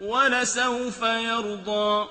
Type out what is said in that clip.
وَلَسَوْفَ يَرْضَىٰ.